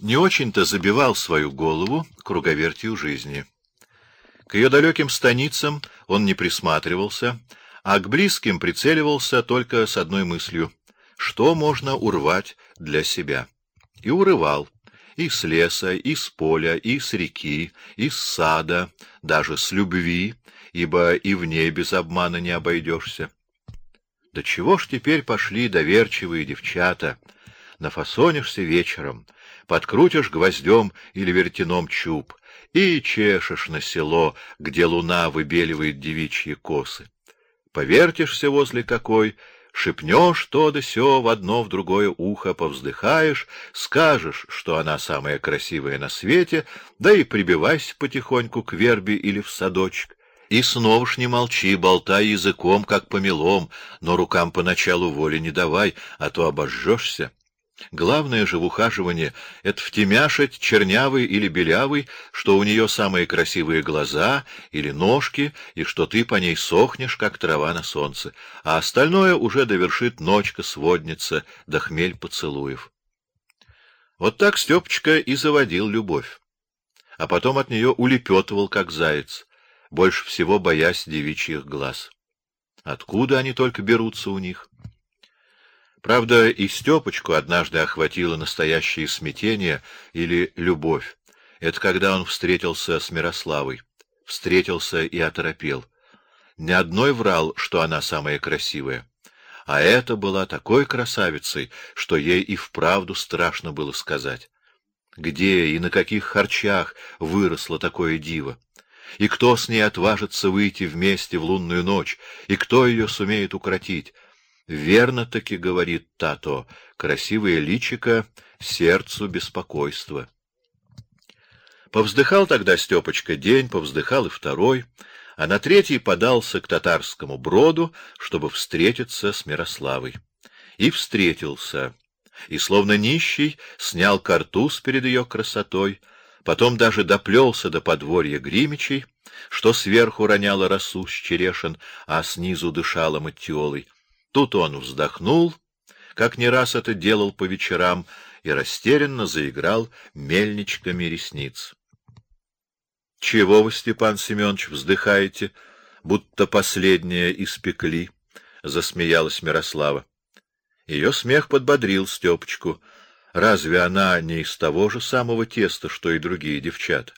не очень-то забивал свою голову круговертью жизни. К ее далеким станицам он не присматривался, а к близким прицеливался только с одной мыслью — что можно урвать для себя. И урывал и с леса, и с поля, и с реки, и с сада, даже с любви, ибо и в ней без обмана не обойдешься. Да чего ж теперь пошли доверчивые девчата? Нафасонишься вечером, подкрутишь гвоздем или вертяном чуб и чешешь на село, где луна выбеливает девичьи косы. Повертишься возле какой, шепнешь то да сё в одно в другое ухо, повздыхаешь, скажешь, что она самая красивая на свете, да и прибивайся потихоньку к вербе или в садочек. И снова ж не молчи, болтай языком, как помелом, но рукам поначалу воли не давай, а то обожжешься. Главное же в ухаживании — это втемяшить чернявый или белявый, что у нее самые красивые глаза или ножки, и что ты по ней сохнешь, как трава на солнце, а остальное уже довершит ночка-сводница да хмель поцелуев. Вот так Степочка и заводил любовь, а потом от нее улепетывал, как заяц, больше всего боясь девичьих глаз. Откуда они только берутся у них? Правда, и Степочку однажды охватило настоящее смятение или любовь. Это когда он встретился с Мирославой. Встретился и оторопел. Ни одной врал, что она самая красивая. А эта была такой красавицей, что ей и вправду страшно было сказать. Где и на каких харчах выросло такое диво? И кто с ней отважится выйти вместе в лунную ночь, и кто ее сумеет укротить? Верно таки говорит Тато, красивое личико сердцу беспокойство. Повздыхал тогда Степочка день, повздыхал и второй, а на третий подался к татарскому броду, чтобы встретиться с Мирославой. И встретился, и словно нищий снял картуз перед ее красотой, потом даже доплелся до подворья Гримичей, что сверху роняло росу с черешин, а снизу дышало матиолой. Тут он вздохнул, как не раз это делал по вечерам, и растерянно заиграл мельничками ресниц. — Чего вы, Степан Семенович, вздыхаете, будто последнее испекли? — засмеялась Мирослава. Ее смех подбодрил Степочку — Разве она не из того же самого теста, что и другие девчата?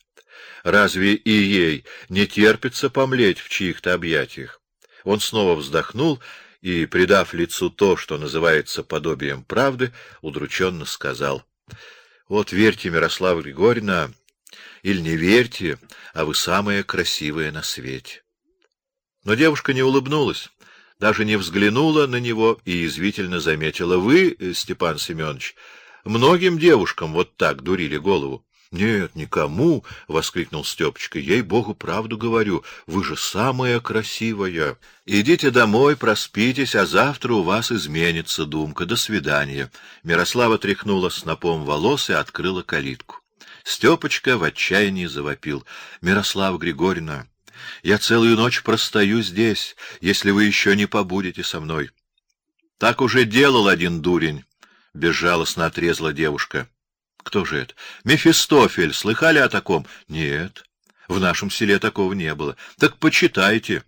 Разве и ей не терпится помлеть в чьих-то объятиях? Он снова вздохнул и, придав лицу то, что называется подобием правды, удрученно сказал. — Вот верьте, Мирослава Григорьевна, или не верьте, а вы самая красивая на свете. Но девушка не улыбнулась, даже не взглянула на него и извительно заметила. — Вы, Степан Семенович, Многим девушкам вот так дурили голову. — Нет, никому! — воскликнул Степочка. — Ей-богу, правду говорю, вы же самая красивая. Идите домой, проспитесь, а завтра у вас изменится думка. До свидания. Мирослава тряхнула снопом волос и открыла калитку. Степочка в отчаянии завопил. — Мирослава Григорьевна, я целую ночь простою здесь, если вы еще не побудете со мной. Так уже делал один дурень безжалостно отрезала девушка. Кто же это? Мефистофель. Слыхали о таком? Нет. В нашем селе такого не было. Так почитайте.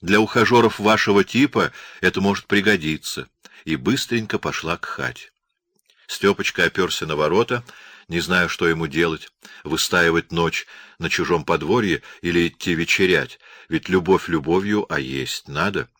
Для ухажеров вашего типа это может пригодиться. И быстренько пошла к хате. Степочка оперся на ворота, не зная, что ему делать: выстаивать ночь на чужом подворье или идти вечерять. Ведь любовь любовью, а есть надо.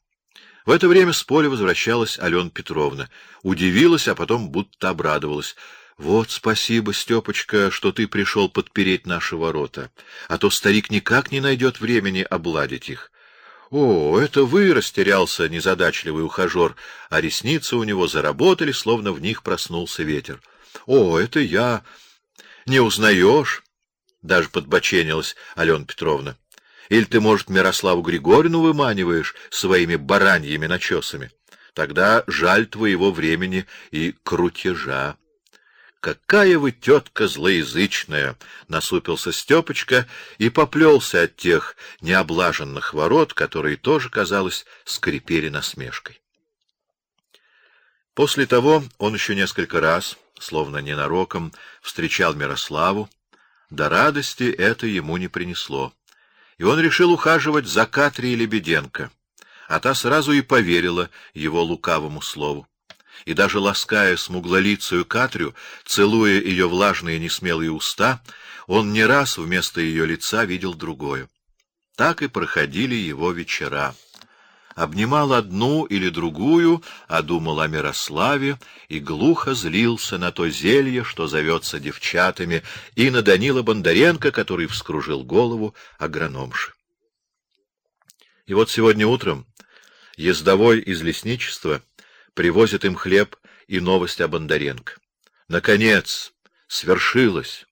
В это время с поля возвращалась Алена Петровна. Удивилась, а потом будто обрадовалась. — Вот спасибо, Степочка, что ты пришел подпереть наши ворота, а то старик никак не найдет времени обладить их. — О, это вы! — растерялся незадачливый ухажер, а ресницы у него заработали, словно в них проснулся ветер. — О, это я! Не узнаешь? — даже подбоченилась Алена Петровна. Или ты, может, Мирославу Григорьевну выманиваешь своими бараньими начесами? Тогда жаль твоего времени и крутежа. Какая вы тетка злоязычная! насупился Степочка и поплелся от тех необлаженных ворот, которые тоже, казалось, скрипели насмешкой. После того он еще несколько раз, словно ненароком, встречал Мирославу, до радости это ему не принесло. И он решил ухаживать за Катрией Лебеденко, а та сразу и поверила его лукавому слову. И даже лаская смуглолицую Катрю, целуя ее влажные несмелые уста, он не раз вместо ее лица видел другое. Так и проходили его вечера обнимал одну или другую, а думал о Мирославе и глухо злился на то зелье, что зовется девчатами, и на Данила Бондаренко, который вскружил голову агрономши. И вот сегодня утром ездовой из лесничества привозит им хлеб и новость о Бондаренко. Наконец, свершилось.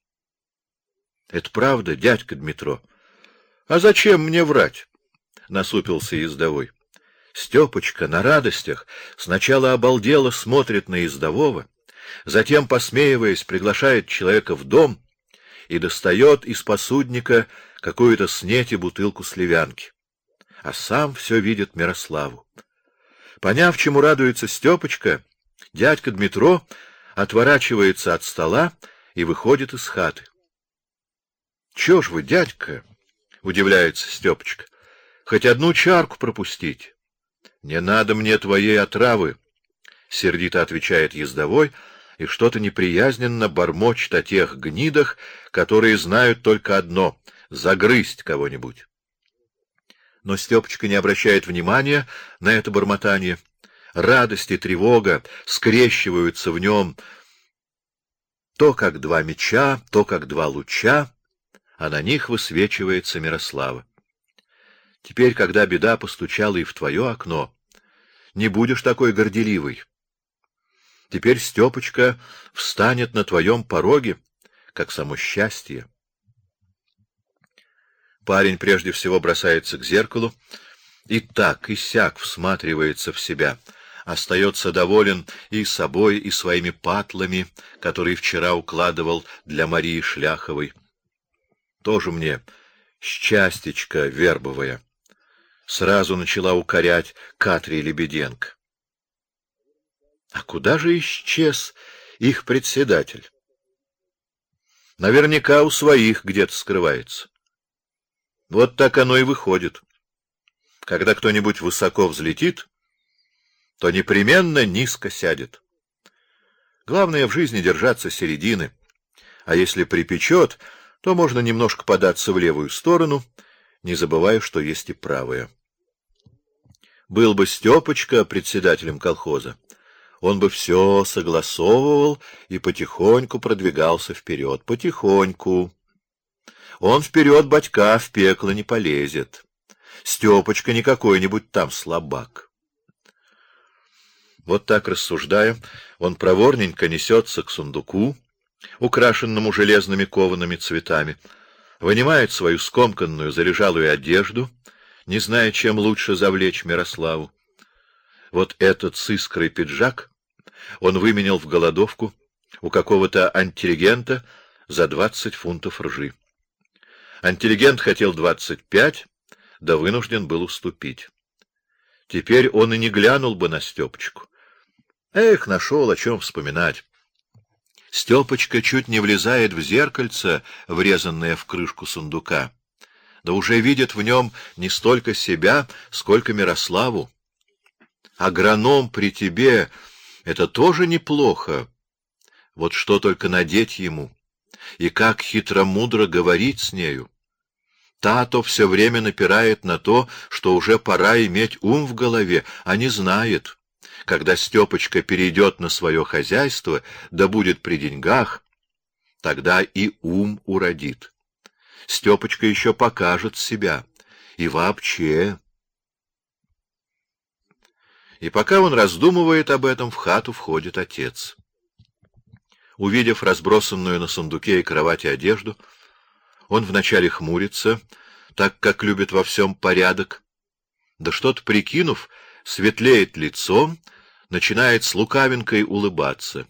Это правда, дядька Дмитро? А зачем мне врать? насупился ездовой. Степочка на радостях сначала обалдело смотрит на ездового, затем, посмеиваясь, приглашает человека в дом и достает из посудника какую-то снеть и бутылку сливянки. А сам все видит Мирославу. Поняв, чему радуется Степочка, дядька Дмитро отворачивается от стола и выходит из хаты. — Чего ж вы, дядька? — удивляется Степочка. — Хоть одну чарку пропустить. — Не надо мне твоей отравы, — сердито отвечает ездовой, и что-то неприязненно бормочет о тех гнидах, которые знают только одно — загрызть кого-нибудь. Но Степочка не обращает внимания на это бормотание. Радость и тревога скрещиваются в нем то как два меча, то как два луча, а на них высвечивается Мирослава. Теперь, когда беда постучала и в твое окно, не будешь такой горделивый. Теперь Степочка встанет на твоем пороге, как само счастье. Парень прежде всего бросается к зеркалу и так и сяк всматривается в себя, остается доволен и собой, и своими патлами, которые вчера укладывал для Марии Шляховой. Тоже мне счастечко вербовое сразу начала укорять Катри Лебеденко. А куда же исчез их председатель? Наверняка у своих где-то скрывается. Вот так оно и выходит. Когда кто-нибудь высоко взлетит, то непременно низко сядет. Главное в жизни держаться середины, а если припечет, то можно немножко податься в левую сторону, не забывая, что есть и правая. Был бы Степочка председателем колхоза, он бы все согласовывал и потихоньку продвигался вперед, потихоньку. Он вперед батька в пекло не полезет. Степочка не какой-нибудь там слабак. Вот так рассуждая, он проворненько несется к сундуку, украшенному железными коваными цветами, вынимает свою скомканную заряжалую одежду — не зная, чем лучше завлечь Мирославу. Вот этот с искрой пиджак он выменял в голодовку у какого-то антилегента за двадцать фунтов ржи. Антилегент хотел двадцать пять, да вынужден был уступить. Теперь он и не глянул бы на Степочку. Эх, нашел, о чем вспоминать. Степочка чуть не влезает в зеркальце, врезанное в крышку сундука да уже видит в нем не столько себя, сколько Мирославу. Агроном при тебе — это тоже неплохо. Вот что только надеть ему, и как хитро-мудро говорить с нею. Та-то все время напирает на то, что уже пора иметь ум в голове, а не знает. Когда Степочка перейдет на свое хозяйство, да будет при деньгах, тогда и ум уродит. Степочка еще покажет себя. И вообще... И пока он раздумывает об этом, в хату входит отец. Увидев разбросанную на сундуке и кровати одежду, он вначале хмурится, так как любит во всем порядок, да что-то прикинув, светлеет лицом, начинает с лукавинкой улыбаться.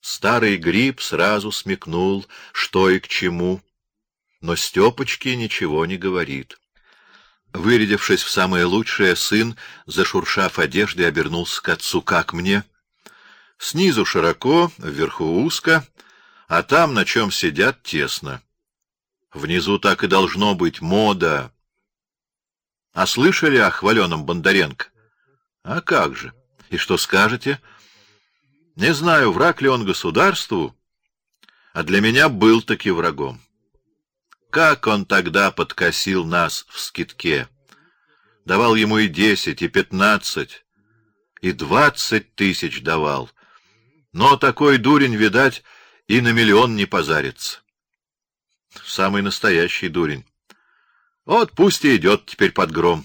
Старый гриб сразу смекнул, что и к чему, но Степочке ничего не говорит. Вырядившись в самое лучшее, сын, зашуршав одеждой, обернулся к отцу. — Как мне? Снизу широко, вверху узко, а там, на чем сидят, тесно. Внизу так и должно быть мода. А слышали о хваленом Бондаренко? А как же? И что скажете? Не знаю, враг ли он государству, а для меня был таки врагом. Как он тогда подкосил нас в скитке! Давал ему и десять, и пятнадцать, и двадцать тысяч давал. Но такой дурень, видать, и на миллион не позарится. Самый настоящий дурень. Вот пусть и идет теперь под гром.